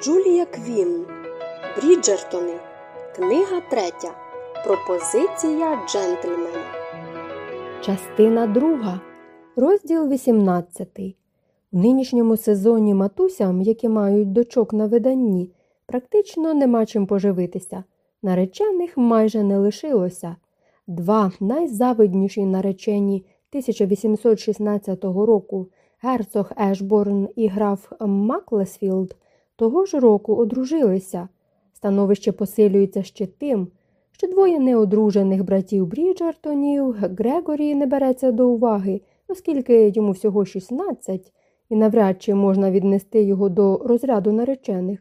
Джулія Квін. Бріджертони. Книга третя. Пропозиція джентльмена. Частина друга. Розділ 18. У нинішньому сезоні матусям, які мають дочок на виданні, практично нема чим поживитися. Наречених майже не лишилося. Два найзавидніші наречені 1816 року герцог Ешборн і граф Маклесфілд того ж року одружилися. Становище посилюється ще тим, що двоє неодружених братів Бріджертонів Грегорі не береться до уваги, оскільки йому всього 16, і навряд чи можна віднести його до розряду наречених,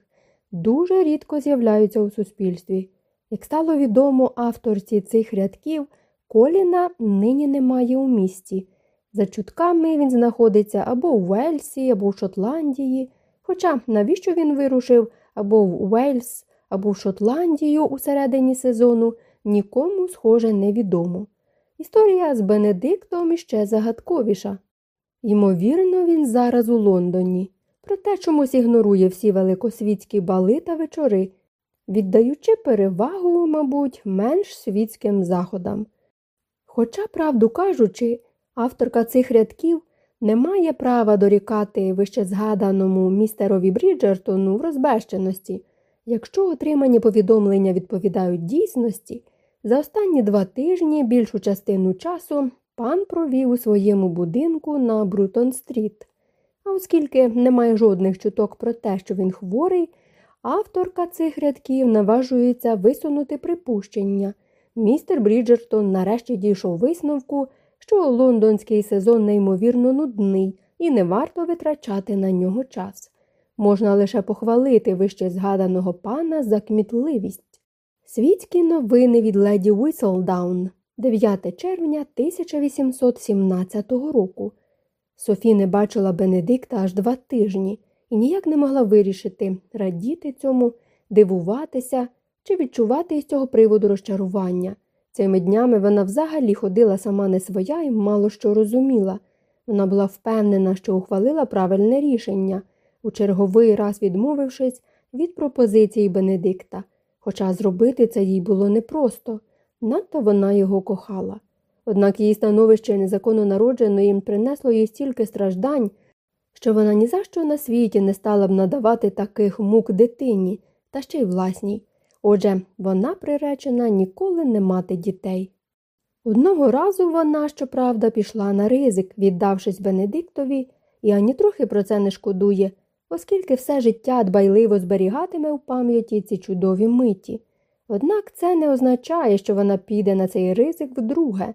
дуже рідко з'являються у суспільстві. Як стало відомо авторці цих рядків, Коліна нині немає у місті. За чутками він знаходиться або у Вельсі, або в Шотландії. Хоча навіщо він вирушив або в Уельс, або в Шотландію у середині сезону, нікому, схоже, невідомо. Історія з Бенедиктом іще загадковіша. Ймовірно, він зараз у Лондоні, проте чомусь ігнорує всі великосвітські бали та вечори, віддаючи перевагу, мабуть, менш світським заходам. Хоча, правду кажучи, авторка цих рядків не має права дорікати вище згаданому містерові Бріджертону в розбещеності. Якщо отримані повідомлення відповідають дійсності, за останні два тижні більшу частину часу пан провів у своєму будинку на Брутон-стріт. А оскільки немає жодних чуток про те, що він хворий, авторка цих рядків наважується висунути припущення. Містер Бріджертон нарешті дійшов висновку, що лондонський сезон неймовірно нудний і не варто витрачати на нього час. Можна лише похвалити вище згаданого пана за кмітливість. Світські новини від леді Уіселдаун, 9 червня 1817 року. Софі не бачила Бенедикта аж два тижні і ніяк не могла вирішити, радіти цьому, дивуватися чи відчувати із цього приводу розчарування. Цими днями вона взагалі ходила сама не своя і мало що розуміла. Вона була впевнена, що ухвалила правильне рішення, у черговий раз відмовившись від пропозиції Бенедикта, хоча зробити це їй було непросто, надто вона його кохала. Однак її становище незаконно народженої принесло їй стільки страждань, що вона ні за що на світі не стала б надавати таких мук дитині, та ще й власній. Отже, вона приречена ніколи не мати дітей. Одного разу вона, щоправда, пішла на ризик, віддавшись Бенедиктові, і ані трохи про це не шкодує, оскільки все життя дбайливо зберігатиме у пам'яті ці чудові миті. Однак це не означає, що вона піде на цей ризик вдруге.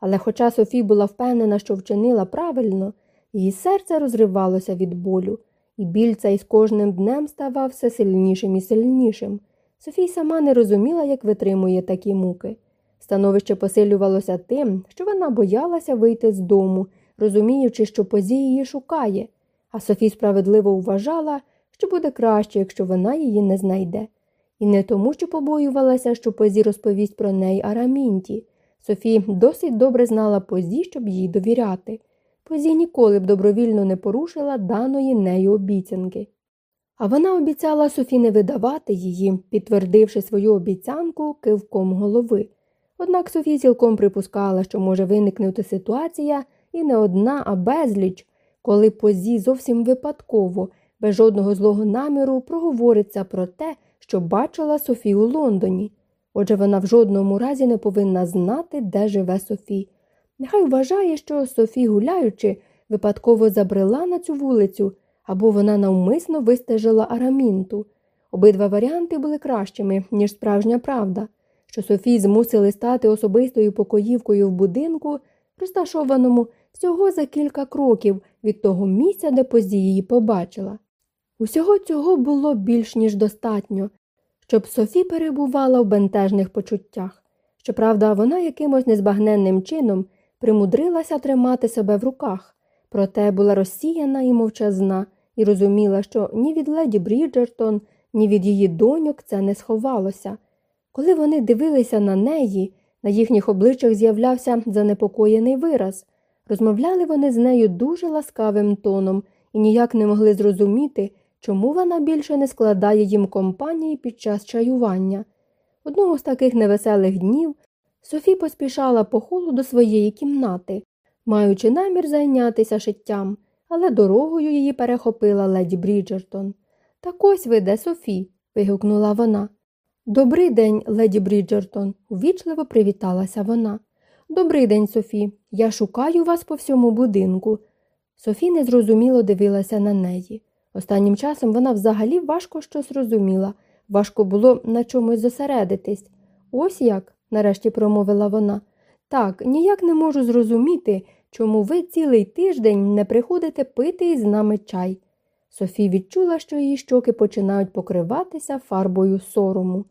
Але хоча Софі була впевнена, що вчинила правильно, її серце розривалося від болю, і біль цей з кожним днем ставав все сильнішим і сильнішим. Софій сама не розуміла, як витримує такі муки. Становище посилювалося тим, що вона боялася вийти з дому, розуміючи, що позі її шукає, а Софій справедливо вважала, що буде краще, якщо вона її не знайде. І не тому, що побоювалася, що позі розповість про неї Арамінті. Софі досить добре знала позі, щоб їй довіряти. Позі ніколи б добровільно не порушила даної нею обіцянки. А вона обіцяла Софі не видавати її, підтвердивши свою обіцянку кивком голови. Однак Софі цілком припускала, що може виникнути ситуація і не одна, а безліч, коли позі зовсім випадково, без жодного злого наміру, проговориться про те, що бачила Софі у Лондоні. Отже, вона в жодному разі не повинна знати, де живе Софі. Нехай вважає, що Софі, гуляючи, випадково забрела на цю вулицю або вона навмисно вистежила арамінту. Обидва варіанти були кращими, ніж справжня правда, що Софії змусили стати особистою покоївкою в будинку, розташованому всього за кілька кроків від того місця, де позі її побачила. Усього цього було більш ніж достатньо, щоб Софі перебувала в бентежних почуттях. Щоправда, вона якимось незбагненним чином примудрилася тримати себе в руках, проте була розсіяна і мовчазна, і розуміла, що ні від леді Бріджертон, ні від її доньок це не сховалося. Коли вони дивилися на неї, на їхніх обличчях з'являвся занепокоєний вираз. Розмовляли вони з нею дуже ласкавим тоном і ніяк не могли зрозуміти, чому вона більше не складає їм компанії під час чаювання. Одного з таких невеселих днів Софі поспішала по холу до своєї кімнати, маючи намір зайнятися шиттям, але дорогою її перехопила леді Бріджертон. Так ось ви де, Софі. вигукнула вона. Добрий день, леді Бріджертон, увічливо привіталася вона. Добрий день, Софі. Я шукаю вас по всьому будинку. Софі незрозуміло дивилася на неї. Останнім часом вона взагалі важко щось розуміла, важко було на чомусь зосередитись. Ось як, нарешті промовила вона. Так, ніяк не можу зрозуміти, чому ви цілий тиждень не приходите пити із нами чай. Софі відчула, що її щоки починають покриватися фарбою сорому.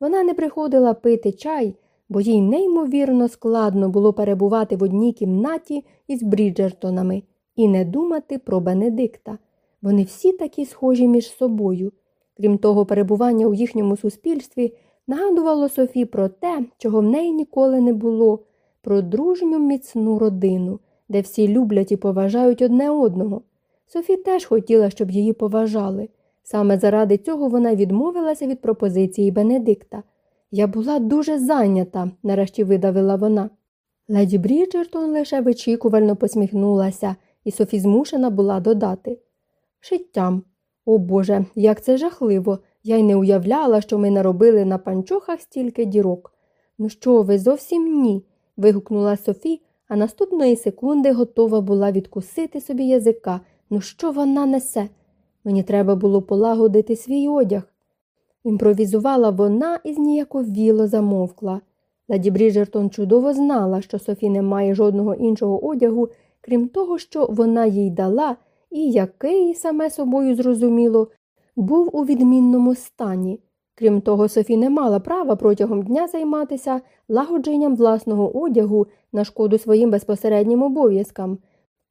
Вона не приходила пити чай, бо їй неймовірно складно було перебувати в одній кімнаті із Бріджертонами і не думати про Бенедикта. Вони всі такі схожі між собою. Крім того, перебування у їхньому суспільстві нагадувало Софі про те, чого в неї ніколи не було, про дружню міцну родину, де всі люблять і поважають одне одного. Софі теж хотіла, щоб її поважали. Саме заради цього вона відмовилася від пропозиції Бенедикта. Я була дуже зайнята, нарешті видавила вона. Леді Бріджертон лише вичікувально посміхнулася, і Софі змушена була додати. Шиттям. О Боже, як це жахливо. Я й не уявляла, що ми наробили на панчохах стільки дірок. Ну що ви, зовсім ні. вигукнула Софі, а наступної секунди готова була відкусити собі язика. Ну що вона несе? Мені треба було полагодити свій одяг. Імпровізувала вона і зніяковіло замовкла. Ладі Бріджертон чудово знала, що Софі не має жодного іншого одягу, крім того, що вона їй дала, і який, саме собою зрозуміло, був у відмінному стані. Крім того, Софі не мала права протягом дня займатися лагодженням власного одягу на шкоду своїм безпосереднім обов'язкам,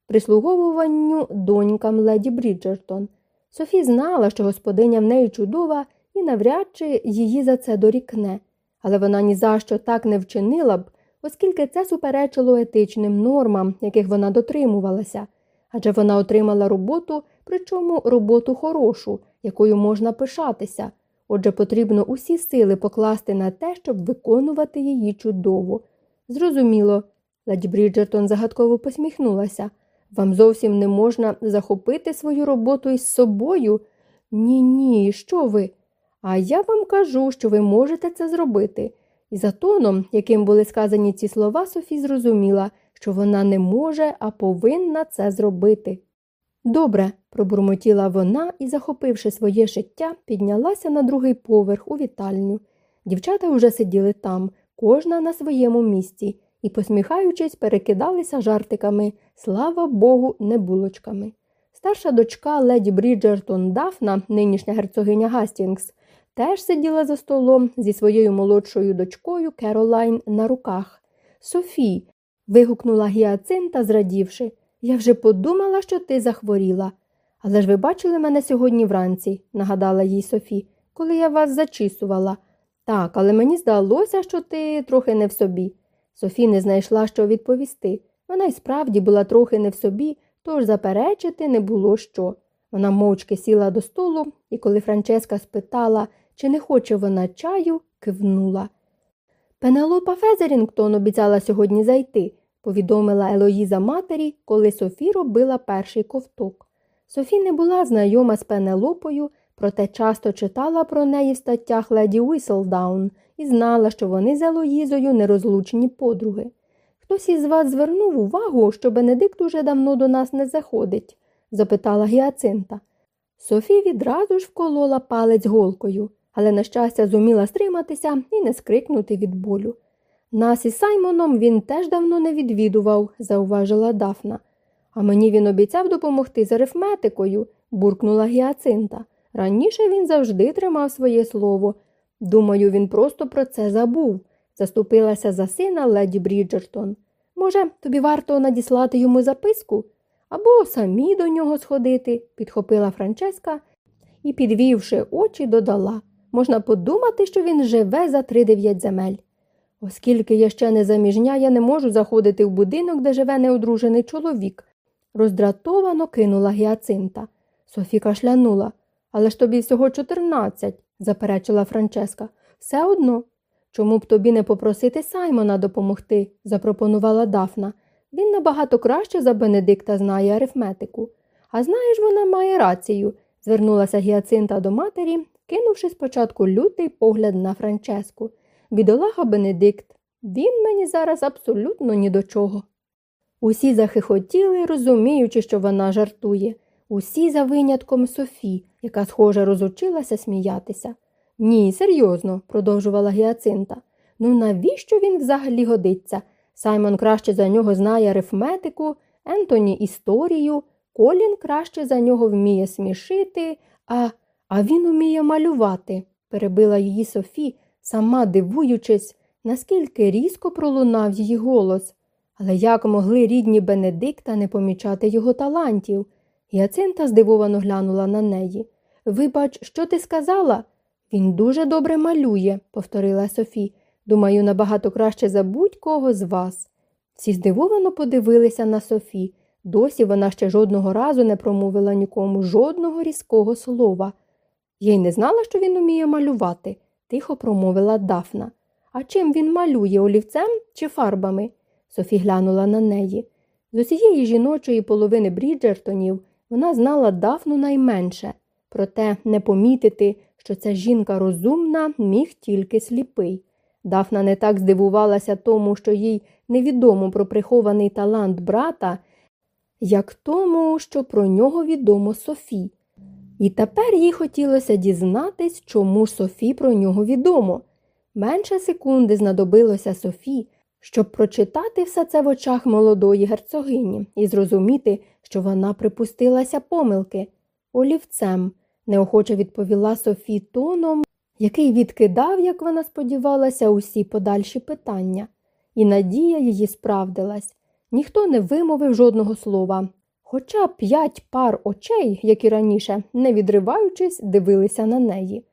прислуговуванню донькам леді Бріджертон. Софі знала, що господиня в неї чудова і навряд чи її за це дорікне, але вона ні за що так не вчинила б, оскільки це суперечило етичним нормам, яких вона дотримувалася, адже вона отримала роботу, причому роботу хорошу, якою можна пишатися. Отже, потрібно усі сили покласти на те, щоб виконувати її чудово. Зрозуміло, леді Бріджертон загадково посміхнулася. Вам зовсім не можна захопити свою роботу із собою? Ні, ні, що ви? А я вам кажу, що ви можете це зробити. І за тоном, яким були сказані ці слова, Софі зрозуміла, що вона не може, а повинна це зробити. Добре, пробурмотіла вона і, захопивши своє шиття, піднялася на другий поверх у вітальню. Дівчата вже сиділи там, кожна на своєму місці, і, посміхаючись, перекидалися жартиками, слава Богу, не булочками. Старша дочка леді Бріджертон Дафна, нинішня герцогиня Гастінгс, теж сиділа за столом зі своєю молодшою дочкою Керолайн на руках. Софі. вигукнула гіацинта, зрадівши. Я вже подумала, що ти захворіла. Але ж ви бачили мене сьогодні вранці, нагадала їй Софі, коли я вас зачісувала. Так, але мені здалося, що ти трохи не в собі. Софі не знайшла, що відповісти. Вона й справді була трохи не в собі, тож заперечити не було що. Вона мовчки сіла до столу, і коли Франческа спитала, чи не хоче вона чаю, кивнула. Пенелопа Фезерінгтон обіцяла сьогодні зайти, повідомила Елоїза матері, коли Софі робила перший ковток. Софі не була знайома з Пенелопою, проте часто читала про неї в статтях леді Уіселдаун і знала, що вони з Елоїзою нерозлучні подруги. Хтось із вас звернув увагу, що Бенедикт уже давно до нас не заходить? запитала Гіацинта. Софі відразу ж вколола палець голкою, але, на щастя, зуміла стриматися і не скрикнути від болю. Нас із Саймоном він теж давно не відвідував, зауважила Дафна. А мені він обіцяв допомогти з арифметикою, буркнула Гіацинта. Раніше він завжди тримав своє слово. Думаю, він просто про це забув, заступилася за сина леді Бріджертон. Може, тобі варто надіслати йому записку? Або самі до нього сходити, підхопила Франческа і, підвівши очі, додала можна подумати, що він живе за три дев'ять земель. Оскільки я ще не заміжня, я не можу заходити в будинок, де живе неодружений чоловік, роздратовано кинула гіацинта. Софі кашлянула. Але ж тобі всього 14, заперечила Франческа. Все одно. Чому б тобі не попросити Саймона допомогти? запропонувала Дафна. Він набагато краще за Бенедикта знає арифметику. А знаєш, вона має рацію, звернулася Гіацинта до матері, кинувши спочатку лютий погляд на Франческу. Бідолаха Бенедикт, він мені зараз абсолютно ні до чого. Усі захихотіли, розуміючи, що вона жартує. Усі за винятком Софі, яка, схоже, розучилася сміятися. Ні, серйозно, продовжувала Гіацинта. Ну навіщо він взагалі годиться? Саймон краще за нього знає арифметику, Ентоні історію, Колін краще за нього вміє смішити, а а він уміє малювати, перебила її Софі, сама дивуючись, наскільки різко пролунав її голос. Але як могли рідні Бенедикта не помічати його талантів? Гіацинта здивовано глянула на неї. Вибач, що ти сказала? Він дуже добре малює, повторила Софі. Думаю, набагато краще за будь-кого з вас. Всі здивовано подивилися на Софі. Досі вона ще жодного разу не промовила нікому жодного різкого слова. Я й не знала, що він уміє малювати, тихо промовила Дафна. А чим він малює олівцем чи фарбами? Софі глянула на неї. З усієї жіночої половини Бріджертонів вона знала Дафну найменше, проте не помітити, що ця жінка розумна, міг тільки сліпий. Дафна не так здивувалася тому, що їй невідомо про прихований талант брата, як тому, що про нього відомо Софі. І тепер їй хотілося дізнатись, чому ж Софі про нього відомо. Менше секунди знадобилося Софі, щоб прочитати все це в очах молодої герцогині і зрозуміти, що вона припустилася помилки. Олівцем, неохоче відповіла Софі тоном, який відкидав, як вона сподівалася, усі подальші питання. І надія її справдилась. Ніхто не вимовив жодного слова. Хоча п'ять пар очей, як і раніше, не відриваючись, дивилися на неї.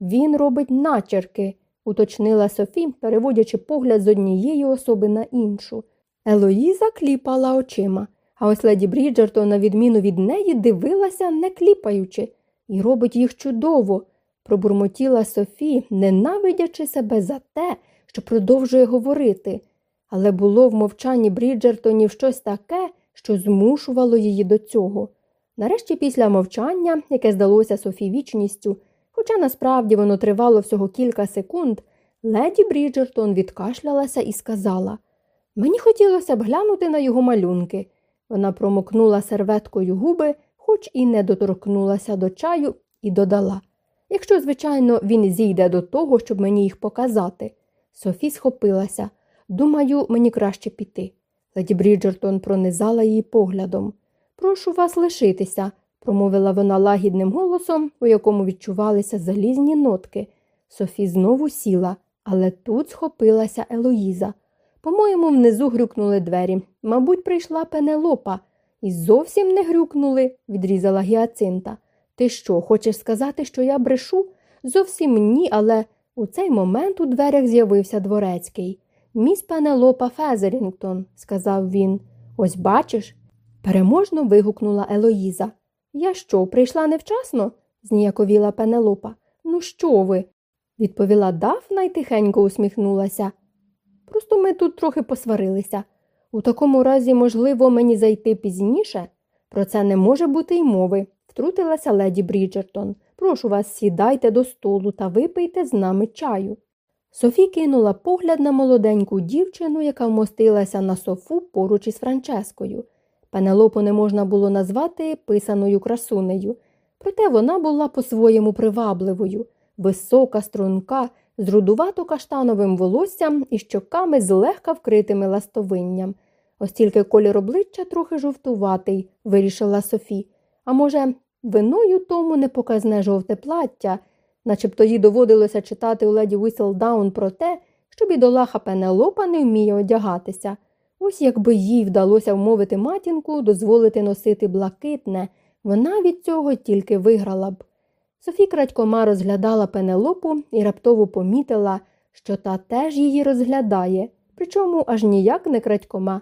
Він робить начерки, уточнила Софі, переводячи погляд з однієї особи на іншу. Елоїза кліпала очима, а ось леді Бріджертон, на відміну від неї, дивилася, не кліпаючи, і робить їх чудово, пробурмотіла Софі, ненавидячи себе за те, що продовжує говорити. Але було в мовчанні Бріджертонів щось таке, що змушувало її до цього. Нарешті, після мовчання, яке здалося Софі вічністю, хоча насправді воно тривало всього кілька секунд, леді Бріджертон відкашлялася і сказала Мені хотілося б глянути на його малюнки. Вона промокнула серветкою губи, хоч і не доторкнулася до чаю, і додала Якщо, звичайно, він зійде до того, щоб мені їх показати. Софі схопилася. Думаю, мені краще піти. Леді Бріджертон пронизала її поглядом. Прошу вас лишитися, промовила вона лагідним голосом, у якому відчувалися залізні нотки. Софі знову сіла, але тут схопилася Елоїза. По-моєму, внизу грюкнули двері. Мабуть, прийшла пенелопа. І зовсім не грюкнули, відрізала гіацинта. Ти що, хочеш сказати, що я брешу? Зовсім ні, але у цей момент у дверях з'явився дворецький. Міс Пенелопа Фезерінгтон, сказав він. Ось бачиш. Переможно вигукнула Елоїза. Я що, прийшла невчасно? зніяковіла Пенелопа. Ну, що ви? відповіла Дафна і тихенько усміхнулася. Просто ми тут трохи посварилися. У такому разі, можливо, мені зайти пізніше? Про це не може бути й мови, втрутилася леді Бріджертон. Прошу вас, сідайте до столу та випийте з нами чаю. Софі кинула погляд на молоденьку дівчину, яка вмостилася на софу поруч із Франческою. Пенелопу не можна було назвати писаною красунею, проте вона була по-своєму привабливою, висока, струнка, з рудувато каштановим волоссям і щоками злегка вкритими ластовинням. Ось тільки колір обличчя трохи жовтуватий, вирішила Софі. А може, виною тому непоказне жовте плаття, начебто їй доводилося читати у леді Віселдаун про те, що бідолаха Пенелопа не вміє одягатися. Ось якби їй вдалося вмовити матінку дозволити носити блакитне, вона від цього тільки виграла б. Софі крадькома розглядала пенелопу і раптово помітила, що та теж її розглядає, причому аж ніяк не крадькома.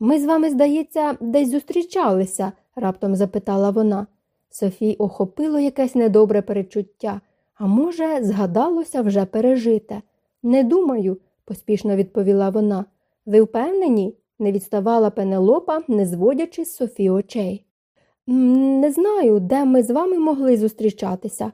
Ми з вами, здається, десь зустрічалися, раптом запитала вона. Софій охопило якесь недобре перечуття, а може, згадалося вже пережите. Не думаю, поспішно відповіла вона. Ви впевнені? не відставала Пенелопа, не зводячи з Софі очей. Не знаю, де ми з вами могли зустрічатися.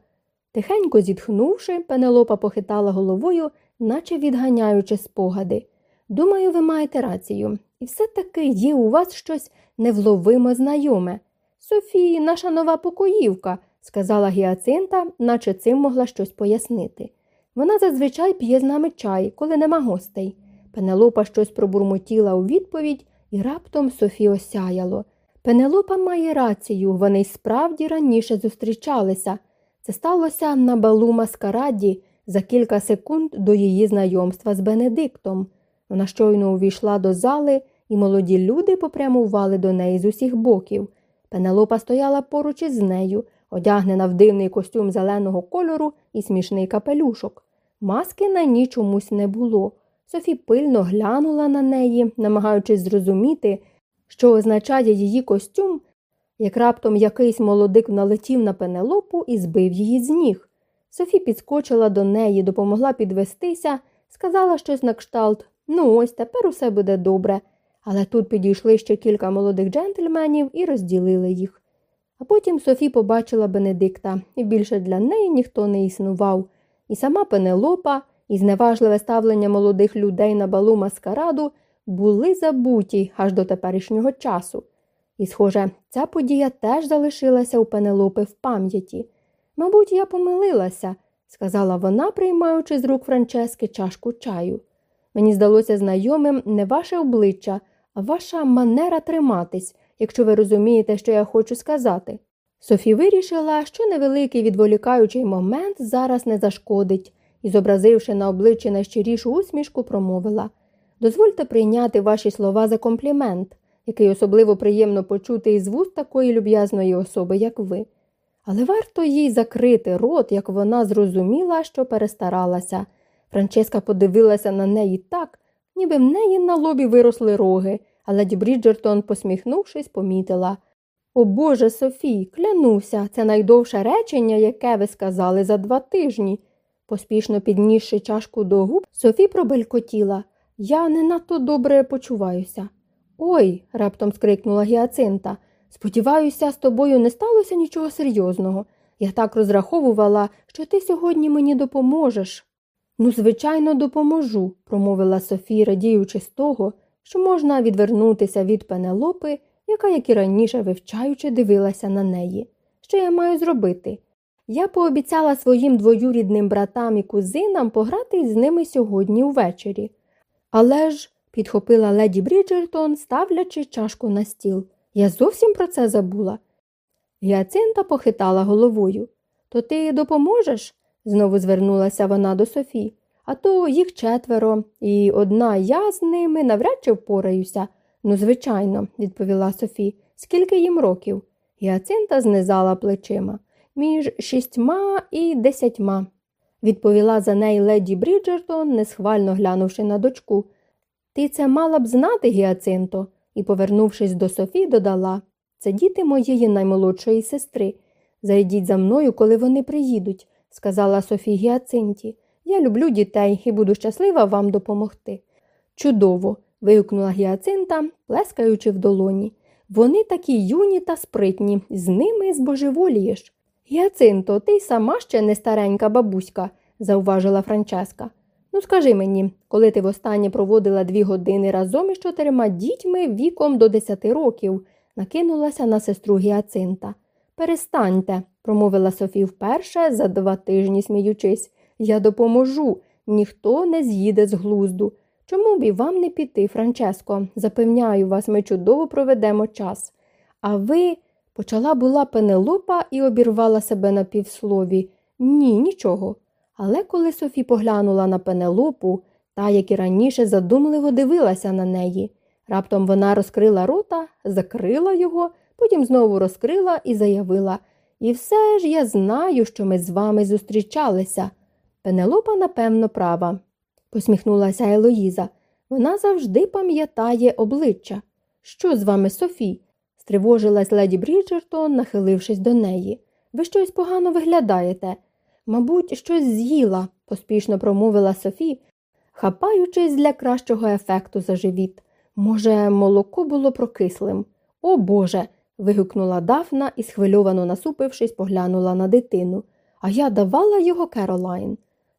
Тихенько зітхнувши, Пенелопа похитала головою, наче відганяючи спогади. Думаю, ви маєте рацію, і все таки є у вас щось невловимо знайоме. Софії, наша нова покоївка, сказала Гіацинта, наче цим могла щось пояснити. Вона зазвичай п'є з нами чай, коли нема гостей. Пенелопа щось пробурмотіла у відповідь, і раптом Софі осяяло. Пенелопа має рацію, вони справді раніше зустрічалися. Це сталося на балу маскараді за кілька секунд до її знайомства з Бенедиктом. Вона щойно увійшла до зали, і молоді люди попрямували до неї з усіх боків. Пенелопа стояла поруч із нею, одягнена в дивний костюм зеленого кольору і смішний капелюшок. Маски на ній чомусь не було. Софі пильно глянула на неї, намагаючись зрозуміти, що означає її костюм, як раптом якийсь молодик налетів на пенелопу і збив її з ніг. Софі підскочила до неї, допомогла підвестися, сказала щось на кшталт ну ось тепер усе буде добре. Але тут підійшли ще кілька молодих джентльменів і розділили їх. А потім Софі побачила Бенедикта, і більше для неї ніхто не існував. І сама Пенелопа, і зневажливе ставлення молодих людей на балу маскараду були забуті аж до теперішнього часу. І, схоже, ця подія теж залишилася у Пенелопи в пам'яті. Мабуть, я помилилася, сказала вона, приймаючи з рук Франчески чашку чаю. Мені здалося знайомим не ваше обличчя, а ваша манера триматись, якщо ви розумієте, що я хочу сказати. Софі вирішила, що невеликий відволікаючий момент зараз не зашкодить, і, зобразивши на обличчі найщирішу усмішку, промовила Дозвольте прийняти ваші слова за комплімент, який особливо приємно почути із вуст такої люб'язної особи, як ви. Але варто їй закрити рот, як вона зрозуміла, що перестаралася. Франческа подивилася на неї так, ніби в неї на лобі виросли роги, а леді Бріджертон, посміхнувшись, помітила. О Боже Софій, клянуся, це найдовше речення, яке ви сказали за два тижні. Поспішно піднісши чашку до губ, Софі пробелькотіла. Я не надто добре почуваюся. Ой, раптом скрикнула Гіацинта. Сподіваюся, з тобою не сталося нічого серйозного. Я так розраховувала, що ти сьогодні мені допоможеш. Ну, звичайно, допоможу, промовила Софія, радіючи з того, що можна відвернутися від пенелопи, яка, як і раніше, вивчаючи, дивилася на неї. Що я маю зробити? Я пообіцяла своїм двоюрідним братам і кузинам пограти з ними сьогодні увечері. Але ж, підхопила леді Бріджертон, ставлячи чашку на стіл, я зовсім про це забула. Гіацинта похитала головою. То ти допоможеш? знову звернулася вона до Софі. А то їх четверо, і одна я з ними навряд чи впораюся. Ну, звичайно, відповіла Софі. Скільки їм років? Гіацинта знизала плечима. Між шістьма і десятьма, відповіла за неї леді Бріджертон, несхвально глянувши на дочку. Ти це мала б знати, Гіацинто, і, повернувшись до Софі, додала це діти моєї наймолодшої сестри. Зайдіть за мною, коли вони приїдуть сказала Софія Гіацинті. Я люблю дітей і буду щаслива вам допомогти. Чудово. вигукнула Гіацинта, плескаючи в долоні. Вони такі юні та спритні, з ними збожеволієш. Гіацинто, ти сама ще не старенька бабуська, зауважила Франческа. Ну, скажи мені, коли ти востаннє проводила дві години разом із чотирма дітьми віком до десяти років, накинулася на сестру Гіацинта. Перестаньте, промовила Софі вперше за два тижні, сміючись. Я допоможу, ніхто не з'їде з глузду. Чому б і вам не піти, Франческо? Запевняю вас, ми чудово проведемо час. А ви. Почала була пенелопа і обірвала себе на півслові. Ні, нічого. Але коли Софі поглянула на пенелопу, та, як і раніше, задумливо дивилася на неї. Раптом вона розкрила рота, закрила його, потім знову розкрила і заявила І все ж я знаю, що ми з вами зустрічалися. Пенелопа, напевно, права, посміхнулася Елоїза. Вона завжди пам'ятає обличчя. Що з вами, Софі? стривожилась леді Бріджертон, нахилившись до неї. Ви щось погано виглядаєте. Мабуть, щось з'їла, поспішно промовила Софі, хапаючись для кращого ефекту за живіт. Може, молоко було прокислим. О Боже. вигукнула Дафна і, схвильовано насупившись, поглянула на дитину. А я давала його Керолайн.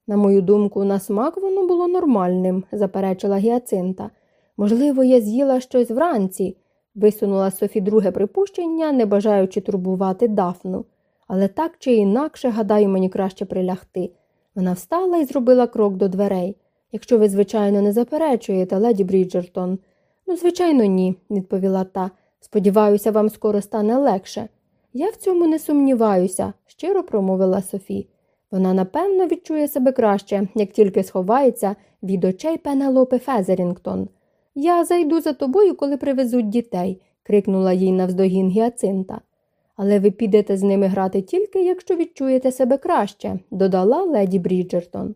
На мою думку, на смак воно було нормальним, заперечила Гіацинта. Можливо, я з'їла щось вранці, висунула Софі друге припущення, не бажаючи турбувати Дафну. Але так чи інакше, гадаю, мені краще прилягти. Вона встала і зробила крок до дверей. Якщо ви, звичайно, не заперечуєте, леді Бріджертон. Ну, звичайно, ні, відповіла та. Сподіваюся, вам скоро стане легше. Я в цьому не сумніваюся, щиро промовила Софі. Вона напевно відчує себе краще, як тільки сховається від очей Пенелопи Фезерінгтон. Я зайду за тобою, коли привезуть дітей, крикнула їй навздогін Гіацинта. Але ви підете з ними грати тільки, якщо відчуєте себе краще, додала леді Бріджертон.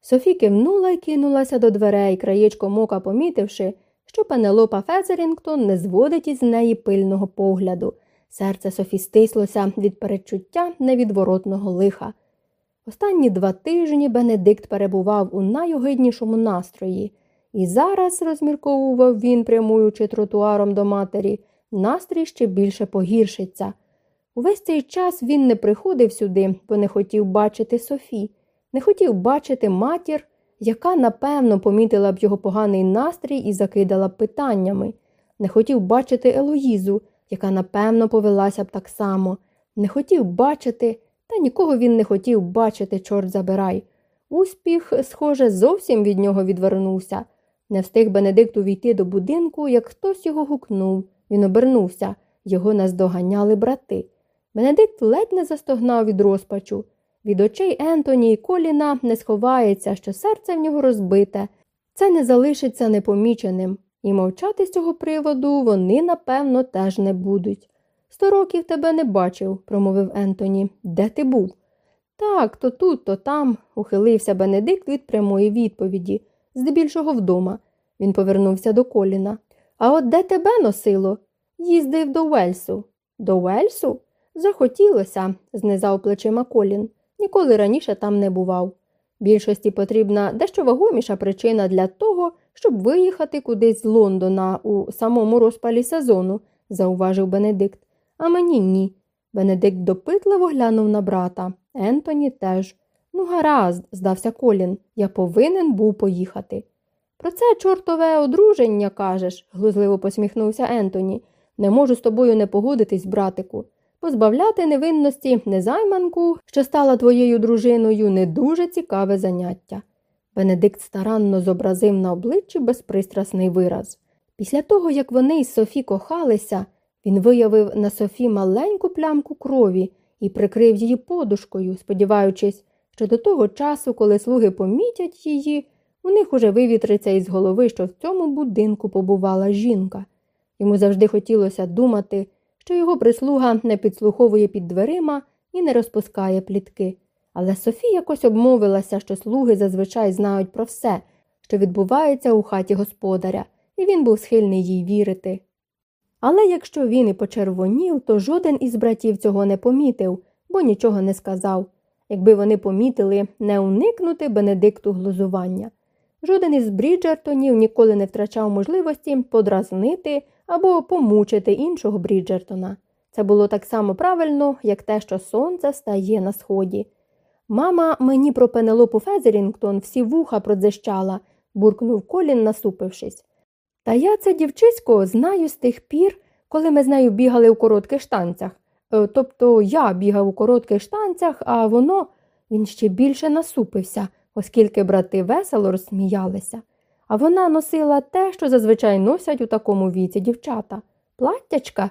Софі кивнула і кинулася до дверей, краєчком ока помітивши, що Пенелопа Фезерінгтон не зводить із неї пильного погляду. Серце Софі стислося від передчуття невідворотного лиха. Останні два тижні Бенедикт перебував у найогиднішому настрої, і зараз, розмірковував він, прямуючи тротуаром до матері, настрій ще більше погіршиться. Увесь цей час він не приходив сюди, бо не хотів бачити Софі, не хотів бачити матір, яка, напевно, помітила б його поганий настрій і закидала б питаннями, не хотів бачити Елоїзу, яка, напевно, повелася б так само, не хотів бачити, та нікого він не хотів бачити, чорт забирай. Успіх, схоже, зовсім від нього відвернувся. Не встиг Бенедикт увійти до будинку, як хтось його гукнув. Він обернувся, його наздоганяли брати. Бенедикт ледь не застогнав від розпачу. Від очей Ентоні і Коліна не сховається, що серце в нього розбите. Це не залишиться непоміченим, і мовчати з цього приводу вони, напевно, теж не будуть. Сто років тебе не бачив, промовив Ентоні. Де ти був? Так, то тут, то там, ухилився Бенедикт від прямої відповіді, здебільшого вдома. Він повернувся до коліна. А от де тебе носило? Їздив до Уельсу. До Уельсу? Захотілося, знизав плечима колін. Ніколи раніше там не бував. Більшості потрібна дещо вагоміша причина для того, щоб виїхати кудись з Лондона у самому розпалі сезону, зауважив Бенедикт. А мені ні. Бенедикт допитливо глянув на брата. Ентоні теж. Ну, гаразд, здався Колін, я повинен був поїхати. Про це чортове одруження, кажеш, глузливо посміхнувся Ентоні. Не можу з тобою не погодитись, братику. Позбавляти невинності незайманку, що стала твоєю дружиною, не дуже цікаве заняття. Бенедикт старанно зобразив на обличчі безпристрасний вираз. Після того, як вони із Софі кохалися, він виявив на Софі маленьку плямку крові і прикрив її подушкою, сподіваючись, що до того часу, коли слуги помітять її, у них уже вивітриться із голови, що в цьому будинку побувала жінка. Йому завжди хотілося думати, що його прислуга не підслуховує під дверима і не розпускає плітки. Але Софія якось обмовилася, що слуги зазвичай знають про все, що відбувається у хаті господаря, і він був схильний їй вірити. Але якщо він і почервонів, то жоден із братів цього не помітив, бо нічого не сказав. Якби вони помітили не уникнути Бенедикту глузування. Жоден із Бріджертонів ніколи не втрачав можливості подразнити або помучити іншого Бріджертона. Це було так само правильно, як те, що сонце стає на сході. Мама мені про Пенелопу Фезерінгтон всі вуха продзищала, буркнув Колін, насупившись. Та я це дівчисько знаю з тих пір, коли ми з нею бігали у коротких штанцях. Е, тобто я бігав у коротких штанцях, а воно він ще більше насупився, оскільки брати весело розсміялися. А вона носила те, що зазвичай носять у такому віці дівчата. Платтячка,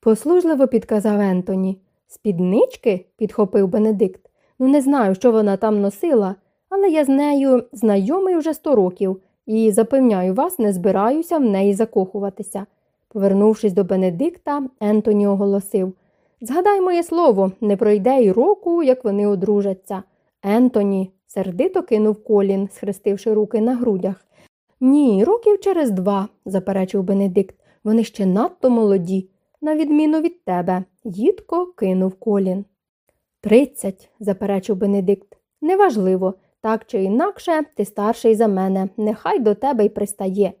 послужливо підказав Ентоні. Спіднички? підхопив Бенедикт. Ну, не знаю, що вона там носила, але я з нею знайомий вже сто років і, запевняю вас, не збираюся в неї закохуватися. Повернувшись до Бенедикта, Ентоні оголосив Згадай моє слово, не пройде й року, як вони одружаться. Ентоні, сердито кинув колін, схрестивши руки на грудях. Ні, років через два, заперечив Бенедикт. Вони ще надто молоді. на відміну від тебе, їдко кинув колін. Тридцять, заперечив Бенедикт. Неважливо, так чи інакше, ти старший за мене, нехай до тебе й пристає.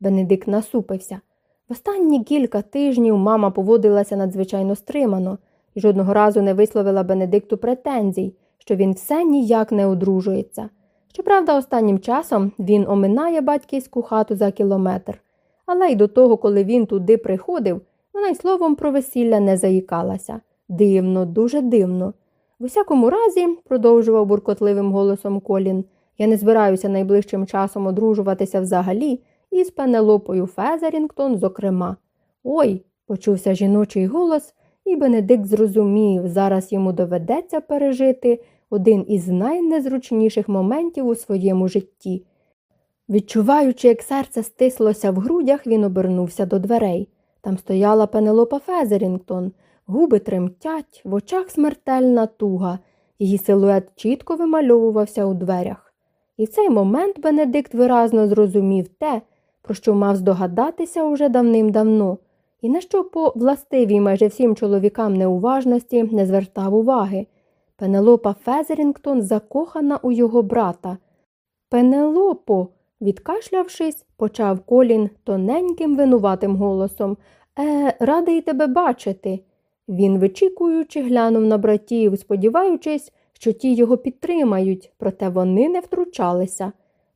Бенедикт насупився. В останні кілька тижнів мама поводилася надзвичайно стримано і жодного разу не висловила Бенедикту претензій, що він все ніяк не одружується. Щоправда, останнім часом він оминає батьківську хату за кілометр, але й до того, коли він туди приходив, вона й словом про весілля не заїкалася. Дивно, дуже дивно. В усякому разі, продовжував буркотливим голосом Колін, я не збираюся найближчим часом одружуватися взагалі і з Пенелопою Фезерінгтон, зокрема. Ой, почувся жіночий голос, і Бенедикт зрозумів, зараз йому доведеться пережити один із найнезручніших моментів у своєму житті. Відчуваючи, як серце стислося в грудях, він обернувся до дверей. Там стояла Пенелопа Фезерінгтон, губи тремтять, в очах смертельна туга, її силует чітко вимальовувався у дверях. І в цей момент Бенедикт виразно зрозумів те, про що мав здогадатися уже давним-давно, і на що по властивій майже всім чоловікам неуважності не звертав уваги. Пенелопа Фезерінгтон закохана у його брата. Пенелопо, відкашлявшись, почав колін тоненьким винуватим голосом. Е, радий тебе бачити. Він, вичікуючи, глянув на братів, сподіваючись, що ті його підтримають, проте вони не втручалися.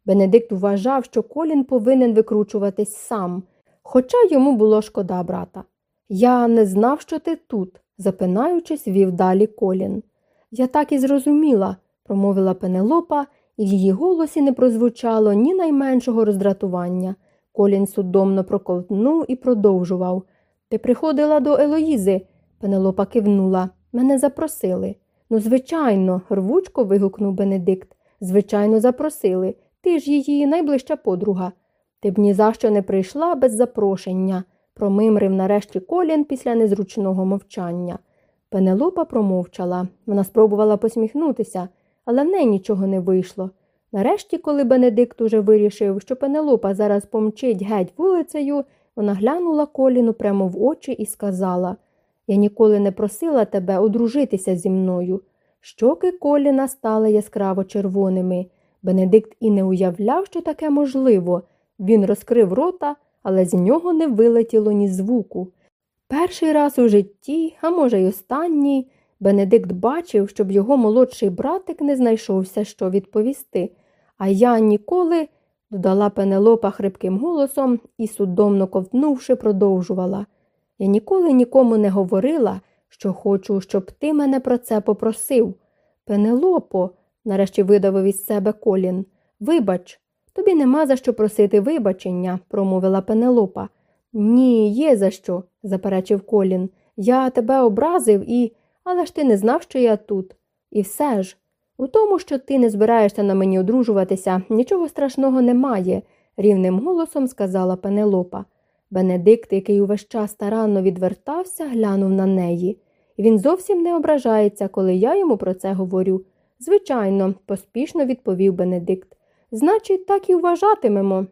Бенедикт вважав, що Колін повинен викручуватись сам, хоча йому було шкода брата. Я не знав, що ти тут, запинаючись, вів далі Колін. Я так і зрозуміла, промовила Пенелопа, і в її голосі не прозвучало ні найменшого роздратування. Колін судомно проковтнув і продовжував. Ти приходила до Елоїзи. Пенелопа кивнула. Мене запросили. Ну, звичайно, рвучко вигукнув Бенедикт. Звичайно, запросили. Ти ж її найближча подруга. Ти б ні за що не прийшла без запрошення, промимрив нарешті колін після незручного мовчання. Пенелопа промовчала. Вона спробувала посміхнутися, але в неї нічого не вийшло. Нарешті, коли Бенедикт уже вирішив, що Пенелопа зараз помчить геть вулицею, вона глянула коліну прямо в очі і сказала Я ніколи не просила тебе одружитися зі мною. Щоки коліна стали яскраво червоними. Бенедикт і не уявляв, що таке можливо. Він розкрив рота, але з нього не вилетіло ні звуку. Перший раз у житті, а може й останній, Бенедикт бачив, щоб його молодший братик не знайшовся, що відповісти. А я ніколи, додала Пенелопа хрипким голосом і, судомно ковтнувши, продовжувала. Я ніколи нікому не говорила, що хочу, щоб ти мене про це попросив. Пенелопо, нарешті видавив із себе колін. Вибач, тобі нема за що просити вибачення, промовила Пенелопа. Ні, є за що, заперечив колін. Я тебе образив і. Але ж ти не знав, що я тут. І все ж. У тому, що ти не збираєшся на мені одружуватися, нічого страшного немає, рівним голосом сказала Пенелопа. Бенедикт, який увесь час старанно відвертався, глянув на неї. Він зовсім не ображається, коли я йому про це говорю. Звичайно, поспішно відповів Бенедикт. Значить, так і вважатимемо.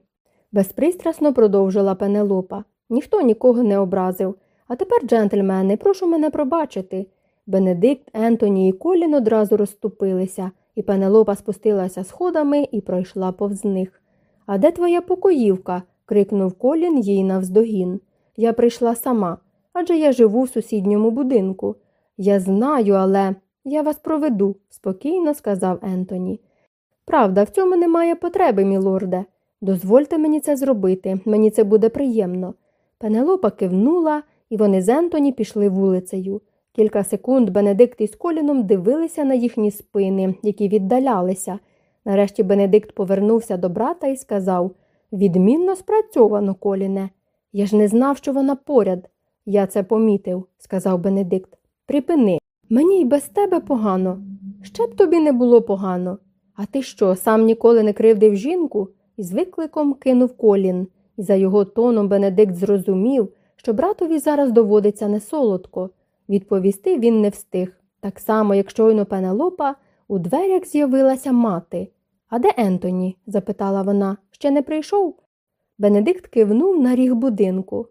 Безпристрасно продовжила Пенелопа. Ніхто нікого не образив. А тепер, джентльмени, прошу мене пробачити. Бенедикт, Ентоні і Колін одразу розступилися, і Пенелопа спустилася сходами і пройшла повз них. А де твоя покоївка? Крикнув Колін їй навздогін. Я прийшла сама, адже я живу в сусідньому будинку. Я знаю, але я вас проведу, спокійно сказав Ентоні. Правда, в цьому немає потреби, мілорде. Дозвольте мені це зробити, мені це буде приємно. Пенелопа кивнула, і вони з Ентоні пішли вулицею. Кілька секунд Бенедикт із Коліном дивилися на їхні спини, які віддалялися. Нарешті Бенедикт повернувся до брата і сказав Відмінно спрацьовано, Коліне. Я ж не знав, що вона поряд. Я це помітив, сказав Бенедикт. Припини. Мені й без тебе погано. Ще б тобі не було погано. А ти що, сам ніколи не кривдив жінку? Із викликом кинув колін, і за його тоном Бенедикт зрозумів, що братові зараз доводиться не солодко. Відповісти він не встиг. Так само, як щойно Пенелопа, у дверях з'явилася мати. А де Ентоні? запитала вона. Ще не прийшов? Бенедикт кивнув на ріг будинку.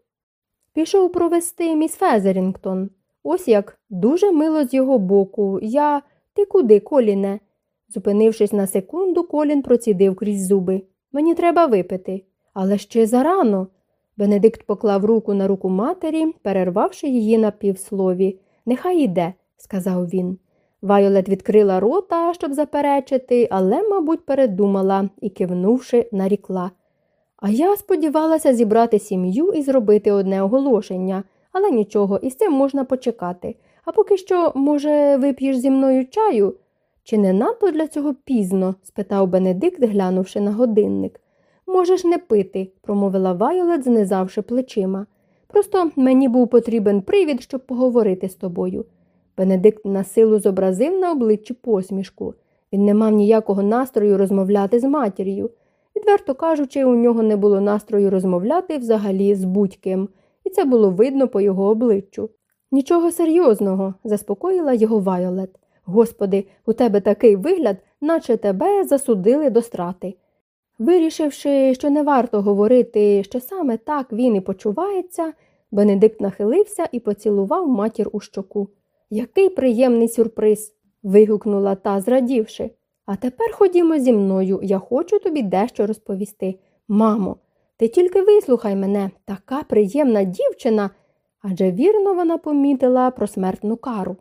Пішов провести міс Фезерінгтон. Ось як дуже мило з його боку. Я. Ти куди, Коліне? Зупинившись на секунду, Колін процідив крізь зуби. Мені треба випити. Але ще зарано. Бенедикт поклав руку на руку матері, перервавши її на півслові. Нехай іде, сказав він. Вайолет відкрила рота, щоб заперечити, але, мабуть, передумала і, кивнувши, нарікла. А я сподівалася зібрати сім'ю і зробити одне оголошення, але нічого, із цим можна почекати. А поки що, може, вип'єш зі мною чаю? Чи не надто для цього пізно? спитав Бенедикт, глянувши на годинник. Можеш не пити, промовила Вайолет, знизавши плечима. Просто мені був потрібен привід, щоб поговорити з тобою. Бенедикт на силу зобразив на обличчі посмішку. Він не мав ніякого настрою розмовляти з матір'ю. Відверто кажучи, у нього не було настрою розмовляти взагалі з будь-ким, і це було видно по його обличчю. Нічого серйозного, заспокоїла його Вайолет. Господи, у тебе такий вигляд, наче тебе засудили до страти. Вирішивши, що не варто говорити, що саме так він і почувається, Бенедикт нахилився і поцілував матір у щоку. Який приємний сюрприз. вигукнула та, зрадівши. А тепер ходімо зі мною, я хочу тобі дещо розповісти. Мамо, ти тільки вислухай мене, така приємна дівчина. Адже вірно вона помітила про смертну кару.